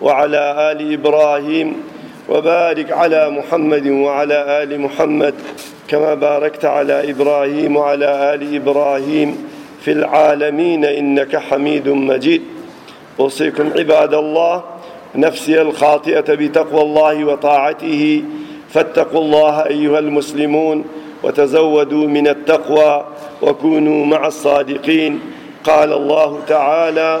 وعلى آل إبراهيم وبارك على محمد وعلى آل محمد كما باركت على إبراهيم وعلى آل إبراهيم في العالمين إنك حميد مجيد أوصيكم عباد الله نفسي الخاطئة بتقوى الله وطاعته فاتقوا الله أيها المسلمون وتزودوا من التقوى وكونوا مع الصادقين قال الله تعالى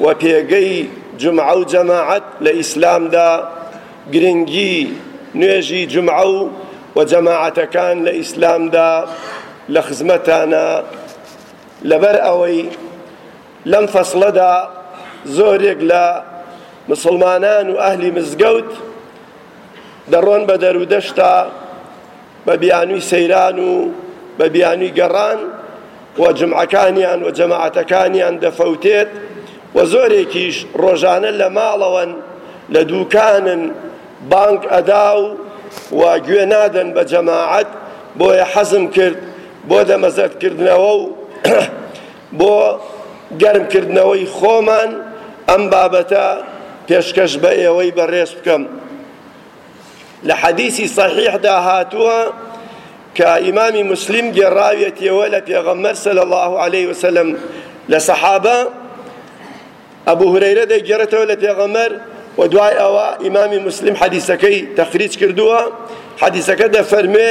و پێگەی جومعە و جەماعەت لە ئیسلامدا گرنگی نوێژی جومعە و و جەماعەتەکان لە ئیسلامدا لە خزمەتانە لەبەر ئەوەی لەم فەسڵەدا زۆرێک لە مسڵمانان و ئەهلی مزگەوت دەڕۆن بە دەرودەشتا بە بیانوی سەیران و بە بیانوی گەڕان و جومعەکانیان و جەماعەتەکانیان دەفەوتێت و زۆرێکیش ڕۆژانە لە ماڵەوەن لە دووکانن بانگ ئەدا و گوێ نادەن بە جەماعەت بۆیە حەزم کرد بۆ دەمەزەرتکردنەوە و بۆ گەرمکردنەوەی خۆمان ئەم بابەتە پێشکەش بە ئێوەی بەڕێز بکەم. لە حەدیسی صحیحدا هاتووە کە ئیمامی مسلم گێڕاویەتیەوە لە پێغەمبەر صلی الله علیه وسلم لە سەحابە ئەبو هورەیرە دەگێڕێتەوە لە پێغەمبەر و دوای ئەوە ئیمامی مسلم حەدیسەکەی تەخریج کردووە حەدیسەکە دەفەرمێ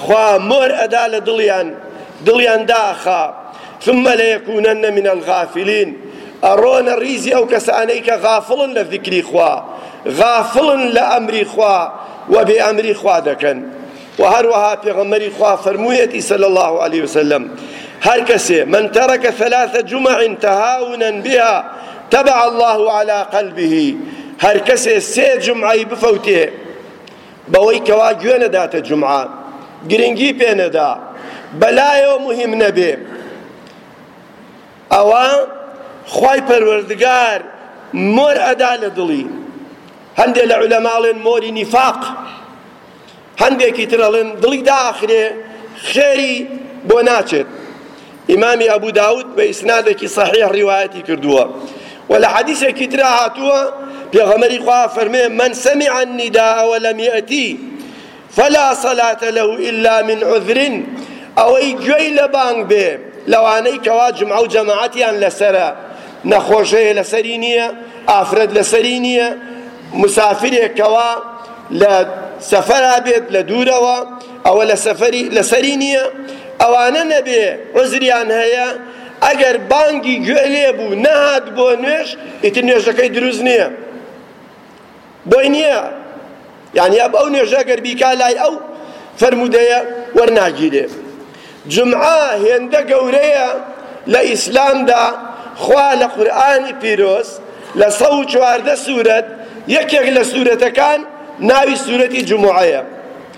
خوا مۆر ئەدا لە دڵیان دڵیان داخا ثم لیکونن من الغافلین ئەڕۆنە ڕیزی ئەو کەسانەی کە غافڵن لە ذیکری خوا غافڵن لە ئەمری خوا و بێ ئەمری خوا دەکەن و هەروەها پێغەمبەری خوا فەرموویەتی صلی الله علیه وسلم هەر کەسێ من ترک ثلاث جمع تهاونا بها تبع الله على قلبه هەر کەسێ سێ جمعەی بفەوتێ بەوەی کەوا گوێ نەداتە جومعە گرنگی پێ نەدا بەلایەوە مهم نەبێ ئەوە خوای پەروەردگار مۆر ئەدا لە دڵی هەندێک لە علەماڵێن مۆری نیفاق هەندێکی ترەڵێن دڵی داخرێ خێری بۆ ناچێت ئیمامی ئەبو داود بە ئیسنادێکی صحیح ڕیوایەتی کردووە و لە حەدیسێکی ترا هاتووە پێغەمەری خوا فەرمێ من سمع النداء ولم يأتي فلا صلاة له إلا من عذر ئەوەی گوێی لە بانگ بێ لەوانەی کەوا جمعە و جەماعەتیان لەسەرە نەخۆشەیە لەسەری نییە ئافرەت لەسەری نییە مسافرێکەوە لە سەفەرا بێت لە دوورەوە ئەوە لەسەفەری لەسەری نییە ئەوانە نەبێ عوزریان هەیە ئەگەر بانگی گوێ لێ بوو نەهات بۆ نوێژ ئیتر نوێژەکەی دروست نییە بۆی نییە یعنی ئەب ئەو نوێژە گەر بیکا لای ئەو فەرموودەیە وەرناگیرێ جمعە هێندە گەورەیە لە ئیسلامدا خوا لە قورئانی پیرۆز لە سەد و چواردە سوورەت یەکێک لە سوورەتەکان ناوی سوورەتی جمعەیە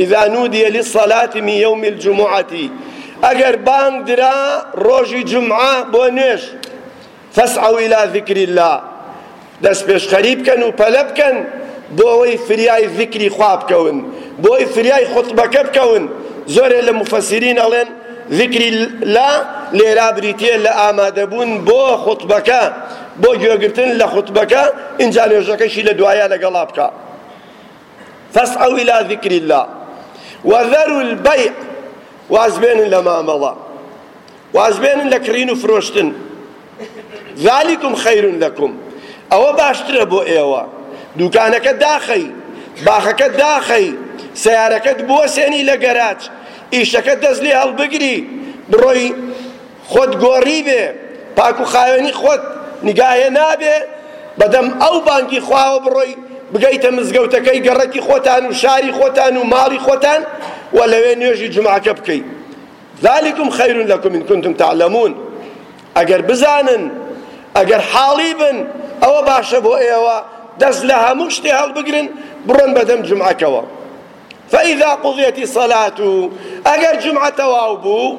اذا نودی للصلاة من یوم الجمعة ئەگەر بانگ درا ڕۆژی جومعە بۆ نوێژ فاسعوا الی ذکر اللە دەست پێشخەری بکەن و پەلە بکەن بۆوەی فریای ذیکری خوا بکەون بۆی فریای خوتبەکە بکەون زۆرێ لە موفەسیرین ئەڵێن ذیکری اللە لێرا بریتیە لە ئامادەبوون بۆ خوتبەکە بۆ گوێگرتن لە خوتبەکە ئینجا نوێژەکەشی لە دوایە لەگەڵا بکە فاسعوا الی ذکر اللە و ذروا البیع وازبێنن لە مامەڵە وازبێنن لە کڕین و فرۆشتن ذلکم خیر لکم ئەوە باشترە بۆ ئێوە دوکانەکە داخەی باخەکە داخەی سیارەکەت بۆسێنی لە گەراج ئیشەکە دەست لێ هەڵبگری بڕۆی خۆت گۆڕیبێ پاک و خاوێنی خۆت نیگاهێ نابێ بەدەم ئەو بانگی خواوە بڕۆی بگەیتە مزگەوتەکەی گەڕەکی خۆتان و شاری خۆتان و ماڵی خۆتان و لەوێ نوێژی جومعەکە بکەی ذالکم خیر لکم ان کنتم تعلمون ئەگەر بزانن ئەگەر حاڵی بن ئەوە باشە بۆ ئێوە دەست لە هەموو شتێ هەڵبگرن بڕۆن بەدەم جمعەکەوە فإذا قضيت الصلاة أجر جمعة واوبو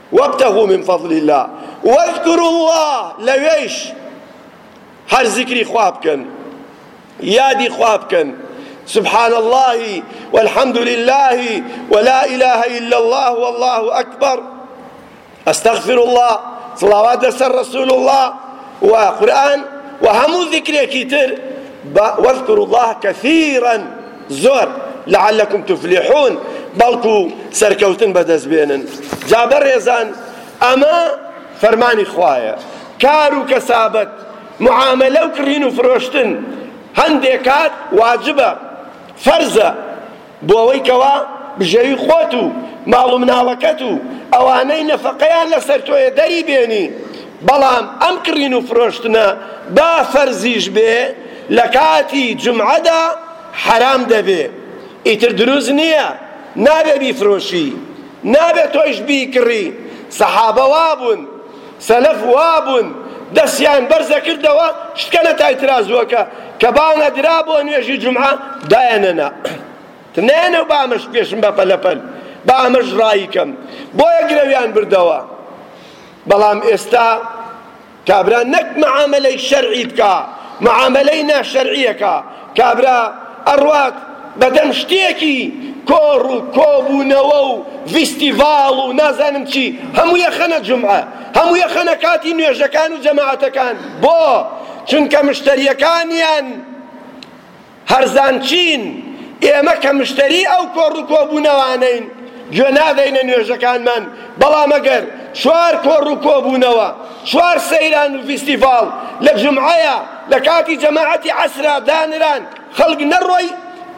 وەبتەغوا من فەضلی الله وەذکروا الله لەوێش هەر زیکری خوا بکەن یادی خوا بکەن سبحان الله والحمد لله ولا إله إلا الله والله أكبر أستغفر الله صلوات سر رسول الله وقرآن وهم ذكر كتير واذكروا الله كثيرا زۆر، لعلکم تفلحون، بەڵکو سەرکەوتن بەدەست بێنن. جا بەڕێزان ئەمە فەرمانی خوایە. کار و کەسابەت، معامەلە و کڕین و فرۆشتن هەندێ کات واجبە، فەرزە، بۆ ئەوەی کەوا بژێوی خۆت و ماڵ و مناڵەکەت و ئەوانەی نەفەقەیان لەسەر تۆیە دەری بێنی. بەڵام ئەم کڕین و فرۆشتنە با فەرزیش بێ لە کاتی جومعەدا حەرام دەبێ ئیتر دروست نیە نابێ بیفرۆشی نابێ تۆیش بیکڕی سەحابە وابوون سەلەف وابوون دەسیان بەرزە کردەوە شتکە لە تای ترازوەکە کە بانە درا بۆ نوێژی جومعە دایەنەنا تنێنە و بامەش پێشم بە پەلەپەل بامەش ڕایکەم بۆیە گرەویان بردەوە بەڵام ئێستا کابرا نەک معامەلەی شەرعی بکا معامەلەی ناشەرعی ئەکا کابرا ئەڕوات بەدەم شتێکی کۆڕ و کۆبوونەوە و ڤیستیڤاڵ و نازانم چی هەموو یەخەنە جومعە هەموو یەخەنە کاتی نوێژەکان و جەماعەتەکان بۆ چونکە مشتەریەکانیان هەرزان چین، ئێمە کە مشتەری ئەو کۆڕ و کۆبوونەوانەین گوێ نادەینە نوێژەکانمان، بەڵام ئەگەر چوار کۆڕ و کۆبوونەوە، چوار سەیران و فیستیڤاڵ لە جومعەیا لە کاتی جەماعەتی عەسرا دانران خەڵک نەڕۆی،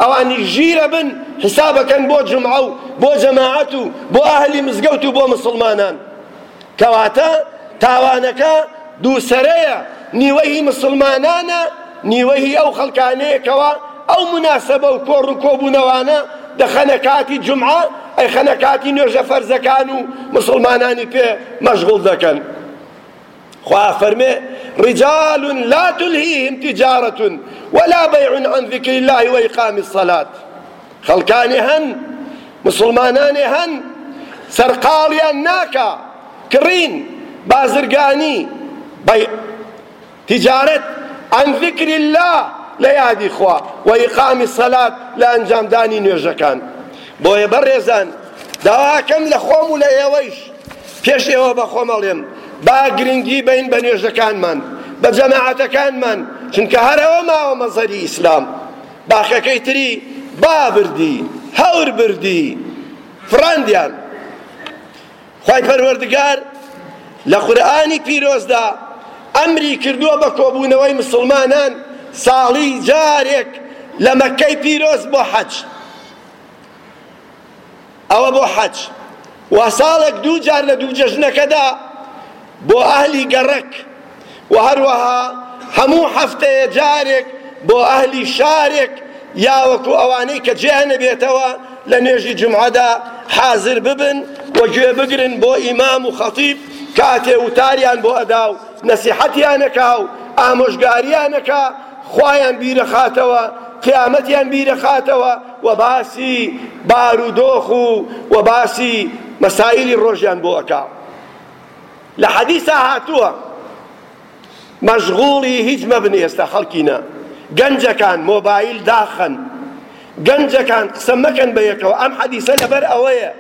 ئەوانیش ژیرە بن حیسابەکەن بۆ جومعە و بۆ جەماعەت و بۆ ئەهلی مزگەوت و بۆ موسڵمانان. کەواتە تاوانەکە دووسەرەیە، نیوەی هی موسڵمانانە، نیوەی هی ئەو خەڵکانەیە کەوا ئەو موناسەبە و کۆڕ و کۆبوونەوانە دەخەنە کاتی جومعە، ئەیخەنە کاتی نوێژە فەرزەکان و موسڵمانانی پێ مەشغوڵ دەکەن. خوا ئەفەرمێ، رجال لا تلهیهم تجارە ولا بیع عن ذکر الله وإقام الصلاة. خەڵکانێ هەن، موسڵمانانێ هەن، سەرقاڵیان ناکا، کڕین، بازرگانی، بەیع، تجارت، عن ذکر اللە، لە یادی خوا، و اقام الصلاة، لە ئەنجامدانی نوێژەکان. بۆیە بەڕێزان، داواکەم لە خۆم و لە ئێوەیش، پێش ئێوە بە خۆم ئەڵێم، با گرنگی بەین بە نوێژەکانمان، بە جەماعەتەکانمان، چونکە هەر ئەوە ماوە مەزهەری ئیسلام. باخەکەی تری با بردی هەور بردی فڕاندیان خوای پەروەردگار لە قورئانی پیرۆزدا ئەمری کردووە بە کۆبوونەوەی مسڵمانان ساڵی جارێک لە مەککەی پیرۆز بۆ حەج ئەوە بۆ حەج وا ساڵێک دوو جار لە دوو جەژنەکەدا بۆ ئەهلی گەڕەک و هەروەها هەموو هەفتەیە جارێک بۆ ئەهلی شارێک یاوەکو ئەوانەی کە جێ نەبێتەوە لە نوێژی جمعەدا حازر ببن و گوێ بگرن بۆ ئیمام و خەتیب کاتێ وتاریان بۆ ئەدا و نەسیحەتیانەکا و ئامۆژگاریانەکا خوایان بیرەخاتەوە، قیامەتیان بیرەخاتەوە و باسی بارودۆخ و و باسی مەسایلی ڕۆژیان بۆ ئەکا. لە حەدیسا هاتووە، مەشغوڵی هیچ مەبن ئێستا خەڵکینە، گەنجەکان مۆبایل داخەن، گەنجەکان قسە مەکەن بەیەکەوە ئەم حەدیسە لەبەر ئەوەیە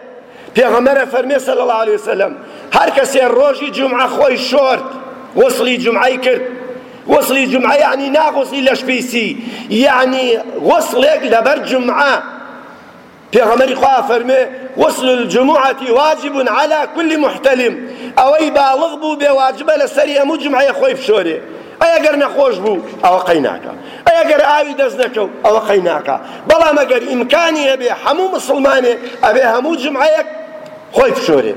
پێغەمبەر ئەفەرمێ صلی اللە علیە وسلم هەر کەسێ ڕۆژی جومعە خۆی شۆرد غسلی جومعەی کرد غسلی جومعە یعنی نا غسلی لەش پیسی یعنی غسلێک لەبەر جومعە پێغەمەری خوا فەرمێ غسل الجمعة واجب على كل محتلم ئەوەی باڵغ بوو بێ واجبە لەسەری هەموو جمعەیە خۆی بشۆرێ ئەگەر نەخۆش بوو ئەوە قەیناکە ئەی ئەگەر ئاوی دەست نەکەو ئەوە قەیناکە بەڵام ئەگەر ئیمکانی هەبێ هەموو مسوڵمانێ ئەبێ هەموو جمعەیەک خۆی بشۆرێ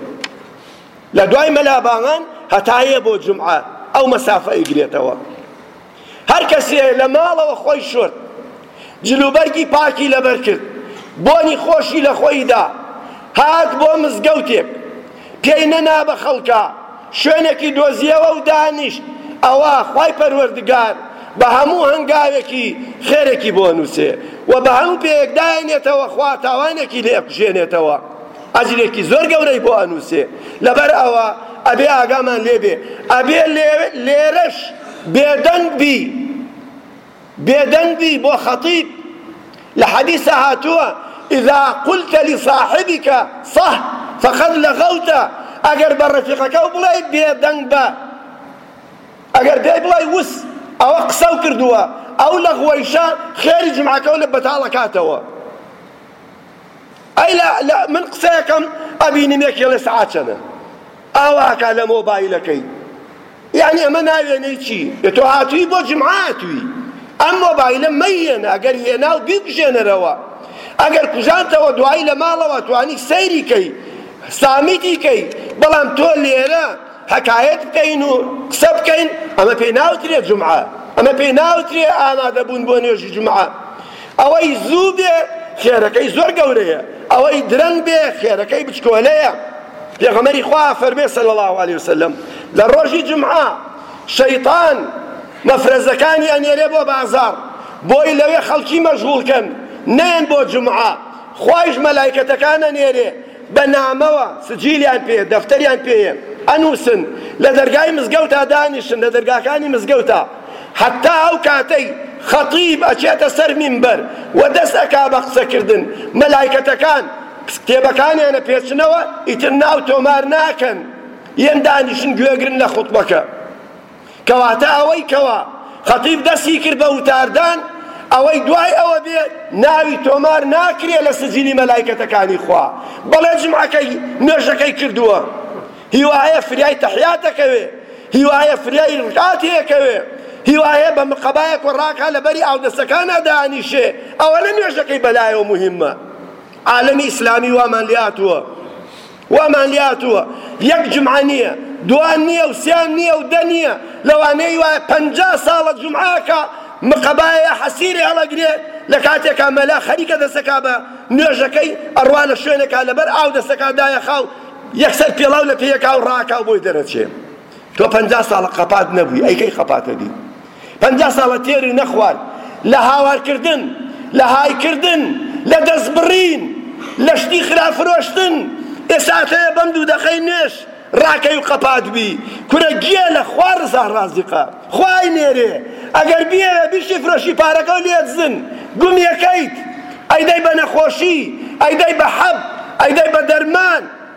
لە دوای مەلا باوان هەتایە بۆ جمعە ئەو مەسافە ئەیگرێتەوە هەر کەسێ لە ماڵەوە خۆی شۆرد جلوبەرگی پاکی لەبەر کرد بۆنی خۆشی لە خۆیدا هات بۆ مزگەوتێک پێی نەنا بە خەڵکا شوێنێکی دۆزیەوە و دانیشت، ئەوا خوای پەروەردگار بە هەموو هەنگاوێکی خێرێکی بۆ ئەنووسێ و بە هەموو پێیەک دایەنێتەوە خوا تاوانێکی لێ ئەکوژێنێتەوە ئەجرێکی زۆر گەورەی بۆ ئەنووسێ لەبەر ئەوە ئەبێ ئاگامان لێ بێ ئەبێ لێرەش بێدەنگ بی بێدەنگ بی بۆ خەتیب لە حەدیسا هاتووە اذا قلت لصاحبک ص فقد لغوت ئەگەر بە ڕەفیقەکەو بڵێی بێدەنگ بە ئەگەر پێی بڵێی وس ئەوە قسەو کردووە ئەو لەغوەیشە خێری جومعەکەو لە بەتاڵ ئەکاتەوە ئەی لە لە من قسەکەم ئەبینم یەکێ ئەڵێ سەعات چەنە ئاوا ئەکا لە مۆبایلەکەی یانی ئەمە ناوێنەی چی ئێ تۆ هاتووی بۆ جمعە هاتووی ئەم مۆبایلە مەیەنە ئەگەر هێنا و بیکوژێنەرەوە ئەگەر کوژانتەوە دوایی لە ماڵەوە توانی سەیری کەی سامیتی کەی بەڵام تۆ لێرە حکایەت بکەین و قسە بکەین ئەمە پێی ناوترێ جمعە ئەمە پێی ناوترێ ئامادەبوون بۆ نوێژی جمعە ئەوەی زوو بێ خێرەکەی زۆر گەورەیە، ئەوەی درەنگ بێ خێرەکەی بچکۆلەیە، پێغەمبەری خوا فەرمێ صلی اللە علیە وسلم، لە ڕۆژی جومعە شەیتان مەفرەزەکانی ئەنێرێ بۆ بازاڕ بۆی لەوێ خەڵکی مەژغوڵ کەن نەیەن بۆ جومعە، خوایش مەلایکەتەکان ئەنێرێ بە نامەوە سجیلیان پێ دەفتەریان پێ ئەنووسن لە دەرگای مزگەوتا دانیشن لە دەرگاکانی مزگەوتا حەتا ئەو کاتەی خەتیب ئەچێتە سەر مینبەر و دەست ئەکا بە قسە کردن مەلایکەتەکان کتێبەکانیان ئەپێچنەوە ئیتر ناو تۆمار ناکەن یەن دانیشن گوێگرن لە خوتبەکە. کەواتە ئەوەی کەوا خەتیب دەستی کرد بە وتاردان ئەوەی دوای ئەوە بێ ناوی تۆمار ناکرێ لە سجلی مەلایکەتەکانی خوا بەڵێ جمعەکەی نوێژەکەی کردووە هیوایە فریای تەحیات دەکەوێ هیوایە فریای ڕکات هەیەکەوێ هیوایە بە مقەبایەک و ڕاکە لە بەری ئاودەستەکانە دانیشێ ئەوە لە نوێژەکەی بەلایەوە مهمە عالەمی ئیسلامی وامان لێاتووە وامان لێهاتووە یەک جومعە نییە دوا نییە و سێ نییە و دە نییە، لەوانەی وایە پەنجا ساڵە جومعەکە مقەبایە حەسیرێ هەڵەگرێ لە کاتێکا مەلا خەریکە دەسەکا بە نوێژەکەی ئەڕوا لە شوێنێکا لەبەر ئاو دەسەکا دایەخا و یەکسەر پێڵاو لە پێیەکا و ڕاکا و بۆی دەرەچێ تۆ پەنجا ساڵە قەپات نەبووی ئەی کەی قەپاتەبی؟ پەنجا ساڵە تێری نەخوارد لە هاوارکردن، لە هایکردن، لە دەستبڕین، لە شتی خراپ فرۆشتن، ئێستات هەیە بەم دوو دەقەی نوێش ڕاکەی و قەپات بی، کورە گێلە خوا ڕزا ڕازقە خوای نێرێ ئەگەر بیەوێ بیشتی فرۆشی پارەکە و لێت زن گومیەکەیت ئەیدەی بە نەخۆشی، ئەیدەی بە حەب، ئەیدەی بە دەرمان.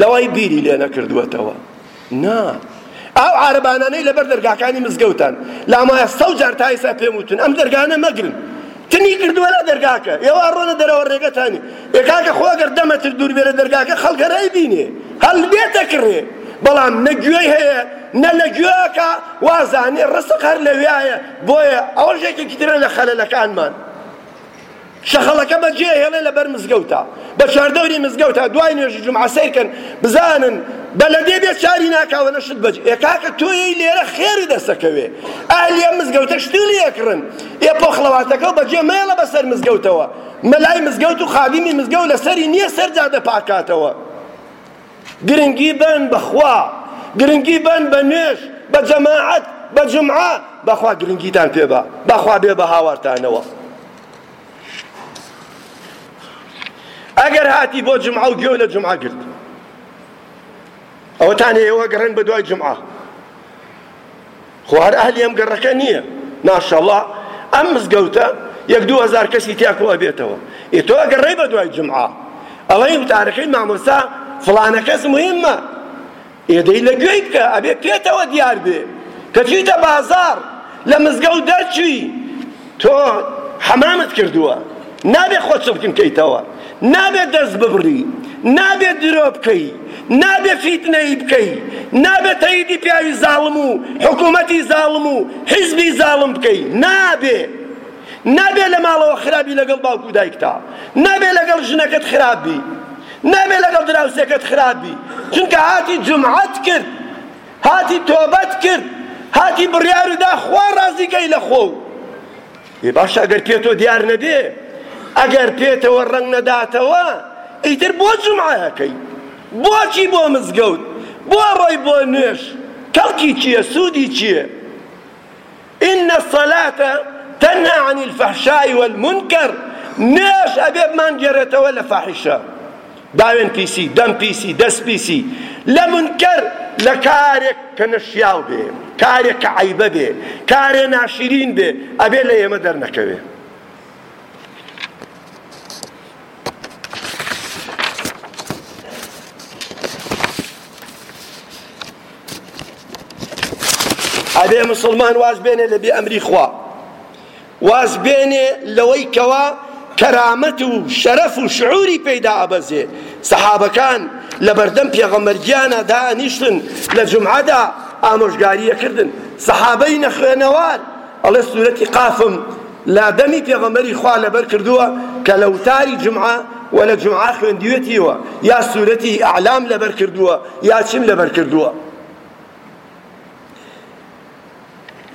لەوەی بیری لێ نەکردووەتەوە نا ئەو عارەبانانەی لەبەر دەرگاکانی مزگەوتان لامایە سەو جار تا ئێستا پێم وتن ئەم دەرگانە مەگرن تنی کردووە لە دەرگاکە ئێوە ڕۆنە دەرەوە ڕێگەتانی ئێ کاکە خۆ ئەگەر دەمەتر دوور بێ لە دەرگاکە خەڵکە نایبینێ هەڵ لێ دەکڕێ بەڵام نە گوێی هەیە نە لە گوێەکە وازانێ ڕسق هەر لەوێایە بۆیە ئەوە ژێکێکی ترە لە خەلەلەکانمان شەخەڵەکە بەجێهێڵێ لەبەر مزگەوتا بە چواردەوری مزگەوتا دوای نوێژی جومعە سەیرکەن بزانن بەلەدێ بێ چاری ناکا وەلە شت بەج ئێ کاکە تۆیەی لێرە خێری دەسەکەوێ ئەهلی ئەم مزگەوتە شتی لێکڕن ئێ پۆخڵەواتەکە و بەجێ مەیەڵە بەسەر مزگەوتەوە مەلای مزگەوت و خادیمی مزگەوت لەسەری نییە سەر جادە پاکاتەوە گرنگی بەن بەخوا گرنگی بەن بە نوێژ بە جەماعەت بە جمعە بەخوا گرنگیتان پێبا بەخوا بێ بە هاوارتانەوە ئەگەر هاتی بۆ جمعە و گوێ لە جمعە گرت ئەوەتان ئێوە گەڕێن بە دوای جمعە خۆ هەر ئەهلی ئەم گەڕەکە نییە ماشەڵڵا ئەم مزگەوتە یەک دوو هەزار کەسی تیا کۆ ئەبێتەوە ئێ تۆ ئەگەڕێی بە دوای جمعە ئەڵێی وتارەکەی مامۆستا فڵانە کەس مهمە ئێ دەی لە گوێی بکە ئەبێ پێتەوە دیار بێ کە چویتە بازاڕ لە مزگەوت دەرچوی تۆ حەمامت کردووە نابێ خۆت چڵکن کەیتەوە نابێ دەست ببڕی نابێ درۆ بکەی نابێ فیتنەی بکەی نابێ تەیدی پیاوی زاڵم و حکوومەتی زاڵم و حیزبی زاڵم بکەی نابێ نابێ لە ماڵەوە خراپی لەگەڵ باوک و دایکتا نابێ لەگەڵ ژنەکەت خراپ بی نابێ لەگەڵ دراوسێکەت خراپ بی چونکە هاتی جومعەت کرد هاتی تۆبەت کرد هاتی بڕیارو دا خوا ڕازی کەی لە خۆ و ئێ باشە ئەگەر پێ تۆ دیار نەبێ ئەگەر پێتەوە ڕەنگ نەداتەوە ئیتر بۆ جومعە ئەکەی بۆچی بۆ مزگەوت بۆ ڕۆی بۆ نوێژ کەڵکی چییە سوودی چییە ان الصلاة تنهی عن الفحشاء والمنکر نوێژ ئەبێ بمانگێرێتەوە لە فاحیشە داوێن پیسی دەم پیسی دەست پیسی لە منکەر لە کارێک کە نەشیاو بێ کارێک کە عەیبە بێ کارێ ناشرین بێ ئەبێ لە ئێمە دەرنەکەوێ ئەبێ مسلمان واز بێنێ لە بێ ئەمری خوا واز بێنێ لەوەی کەوا کەرامەت و شەرەف و شعوری پێدا ئەبەزێ سەحابەکان لە بەردەم پێغەمەرگیانە دانیشتن لە جمعەدا ئامۆژگاریەکردن سەحابەی نەخوێنەوار ئەڵێ سورەتی قافم لە دەمی پێغەمبەری خوا لەبەر کردووە کە لە وتاری جومعە و لە جومعە خوێندوێتیەوە یا سورەتی ئەعلام لەبەر کردووە یا چیم لەبەر کردووە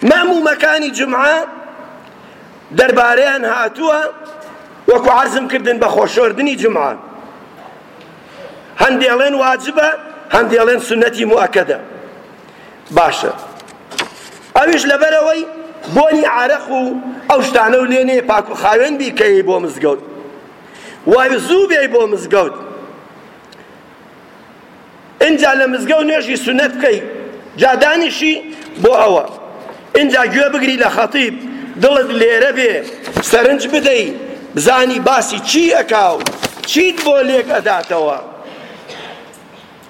مەمومەکانی جمعە دەربارەیان هاتووە وەکو عرضم کردن بە خۆشۆردنی جمعە هەندێڵێن واجبە هەندێڵێن سنەتی موەکەدە باشە ئەویش لەبەرەوەی بۆنی عارەق و ئەو شتانە و لێنێ پاک و خاوێن بیکەی بۆ مزگەوت وای زوو بێی بۆ مزگەوت ئینجا لە مزگەوت نوێژی سونەت بکەی جا دانیشی بۆ ئەوە ئینجا گوێ بگری لە خەتیب دڵت لێرە بێ سەرنج بدەی بزانی باسی چی ئەکاو چیت بۆ لێک ئەداتەوە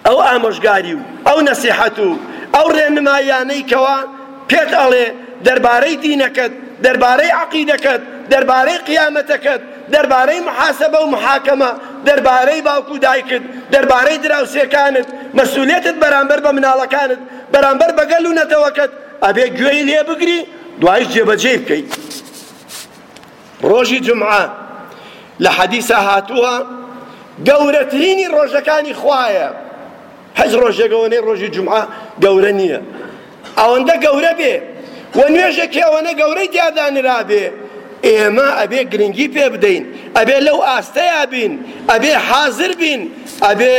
ئەو ئامۆژگاری و ئەو نەسیحەت و ئەو ڕێنماییانەی کەوا پێت ئەڵێ دەربارەی دینەکەت، دەربارەی عەقیدەکەت، دەربارەی قیامەتەکەت، دەربارەی محاسەبە و محاکەمە، دەربارەی باوک و دایکت، دەربارەی دراوسێکانت، مەسئولیەتت بەرامبەر بە مناڵەکانت، بەرامبەر بە گەل و نەتەوەکەت، ئەبێ گوێی لێ بگری دوایش جێبەجێی بکەیت. ڕۆژی جومعە لە حەدیسا هاتووە گەورەترینی ڕۆژەکانی خوایە هەچ ڕۆژێک ئەوەنەی ڕۆژی جومعە گەورە نییە ئەوەندە گەورە بێ و نوێژێکی ئەوەنە گەورەی تیادا نرابێ ئێمە ئەبێ گرنگی پێ بدەین ئەبێ لەو ئاستەیا بین ئەبێ حازر بین ئەبێ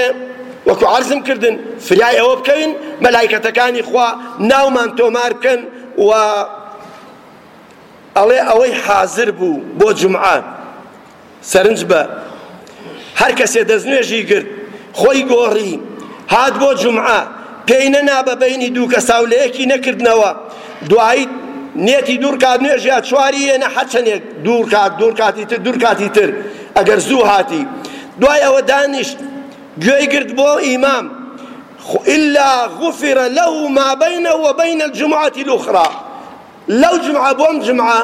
وەکو عرضم کردن فریای ئەوە بکەوین مەلایکەتەکانی خوا ناومان تۆمار بکەن و ئەڵێ ئەوەی حازر بوو بۆ جومعە سەرنج بە هەر کەسێ دەستنوێژی گرت خۆی گۆڕی هات بۆ جومعە پێی نەنا بە بینی دوو کەسا و لە یەکی نەکردنەوە دوایی نێتی دوور کات نوێژ یا چواری یەنە حەچەنێک دوور کات دوور کاتی تر دوور کاتی تر ئەگەر زوو هاتی دوای ئەوە دانیشت گوێی گرت بۆ ئیمام إلا غفر له ما بينه وبين الجمعة الأخرى لەو جمعە بۆم جمعە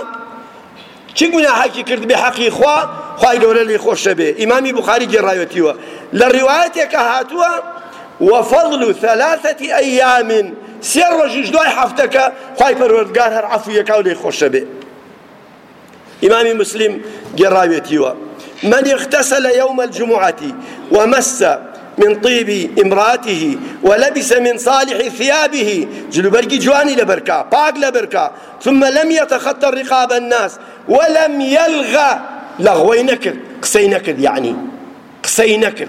چ گوناحێکی کرد بێ حەقی خوا خوای گەورە لێی خۆش نەبێ ئیمامی بوخاری گێڕایەتیوە لە ڕیوایەتێکە هاتووە وفضل ثلاثة أيام سێ ڕۆژیش دوای هەفتەکە خوای پەروەردگار هەر عەفوی یەکاو لێی خۆش نەبێ إمام مسلم جراويتيوا من اغتسل يوم الجمعة ومس من طيب امراته ولبس من صالح ثيابه جلوبرقي جواني لبركا باق لبركا ثم لم يتخطى رقاب الناس ولم يلغى لغوي نكر قسي نكر يعني قسي نكر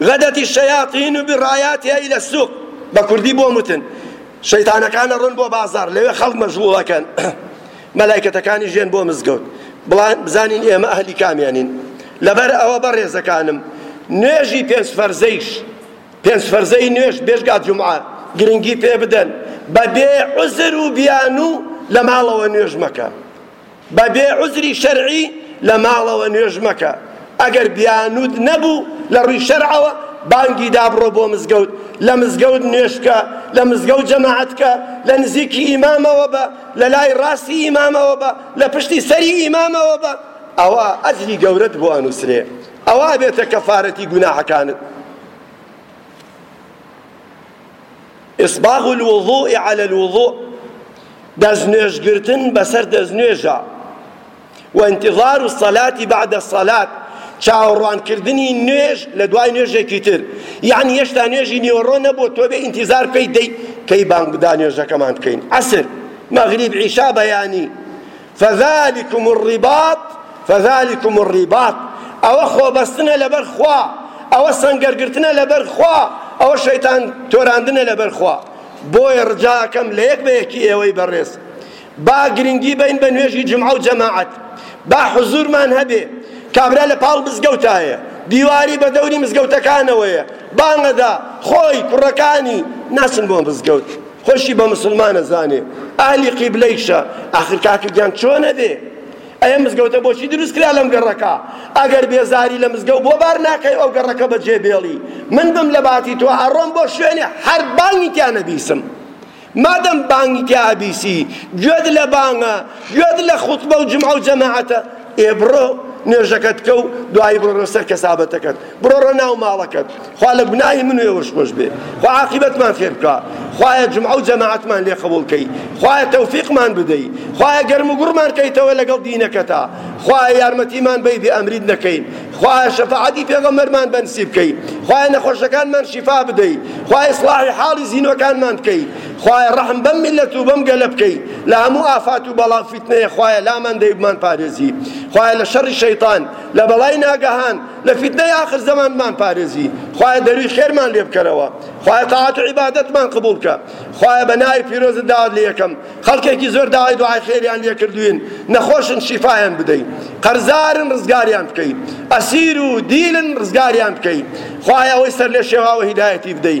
غدت الشیاطین برایاتها الی السوق، بە کوردی بۆم وتن شەیتانەکان ئەڕۆن بۆ بازاڕ لەوێ خەڵک مەشغوڵ ئەکەن مەلایکەتەکانیش یەن بۆ مزگەوت بڵان بزانین ئێمە ئەهلی کامیانین لەبەر ئەوە بەڕێزەکانم نوێژی پێنج فەرزەیش پێنج فەرزەی نوێژ بێژگا جومعە گرنگی پێ بدەن بەبێ عوزر و بیانوو لە ماڵەوە نوێژ مەکە. بە بێ عوزری شەرعی لە ماڵەوە نوێژ مەکە ئەگەر بیانووت نەبوو لە ڕووی شەرعەوە بانگی دا بڕۆ بۆ مزگەوت لە مزگەوت نوێژ بکە لە مزگەوت جەماعەت بکە لە نزیکی ئیمامەوە بە لە لای ڕاستی ئیمامەوە بە لە پشتی سەری ئیمامەوە بە ئەوە ئەجری گەورەت بۆ ئەنووسرێ ئەوە بێتە کەفارەتی گوناحەکانت اصباغ الوضوء علی الوضوء دەستنوێژ گرتن بەسەر دەستنوێژە و انتظار الصلاة بعد الصلاة چاوەڕوانکردنی نوێژ لە دوای نوێژێکی تر یعنی هێشتا نوێژی نیوەڕۆ نەبوو تۆ بێ ئینتیزار بکەیت دەی کەی بانگ بدا نوێژەکەمان بکەین عەسر مەغریب عیشا بەیانی فذلکم الرباط فذلکم الرباط ئەوە خۆبەستنە لەبەر خوا ئەوە سەنگەرگرتنە لەبەر خوا ئەوە شەیتان تۆراندنە لەبەر خوا بۆیە ڕجاکەم لە یەک بە یەکی ئێوەی بەڕێز با گرنگی بین بە نوێژی جمعە و جەماعەت با حزورمان هەبێ کابرا لە پاڵ مزگەوتایە دیواری بە دەوری مزگەوتەکانەوەیە بانەدا خۆی کوڕەکانی ناچن بۆ مزگەوت خۆشی بە مسوڵمان ئەزانێ ئەهلی قیبلەیشە ئاخر کاکە گیان چۆن ئەبێ ئەیە مزگەوتە بۆچی دروست کرا لەم گەڕەکە ئەگەر بێزاری لە مزگەوت بۆ بار ناکەی ئەو گەڕەکە بەجێ بێڵی من بم لە باتی تۆ ئەڕۆم بۆ شوێنێ هەر بانگی تیا نەبیسم مادەم بانگی تیا ئەبیسی گوێت لە بانگە گوێت لە خوتبە و جمعە و جەماعەتە ئێ بڕۆ نوێژەکەت کە و دوایی بڕۆرە سەر کەسابەتەکەت بڕۆرە ناو ماڵەکەت خوا لە گوناهی من و ئێوەش خۆش بێ خوا عاقیبەتمان فێر بکە خوایە جمعە و جەماعەتمان لێ قبول کەی خوایە تەوفیقمان بدەی خوایە گەرم و گوڕمان کەیتەوە لەگەڵ دینەکەتا خوایە یارمەتیمان بەی بێ ئەمریت نەکەین خوایە شەفاعەتی پێغەمبەرمان بەنسیب کەی خوایە نەخۆشەکانمان شیفا بدەی خوایە ئیسلاحی حاڵی زینوەکانمان بکەی خوایە ڕەحم بەم میللەت و بەم گەلە بکەی لە هەموو ئافات و بەڵا و فیتنەیە خوایە لامان دەی بمان پارێزی خوایە لە شەڕی شەیتان لە بەڵای ناگەهان لە فیتنەی ئاخر زەمان بمان پارێزی خوایە دەروی خێرمان لێ بکەرەوە خوایە تاعات و عیبادەتمان قبول کە خوایە بە ناوی پیرۆزت داوات لە یەکەم خەڵکێکی زۆر داوای دوعای خێریان لێ کردوین نەخۆشن شیفایان بدەی قەرزارن ڕزگاریان بکەی ئەسیر و دیلن ڕزگاریان بکەی خوایە ئەوەی سەر لێ شێواوە هیدایەتی بدەی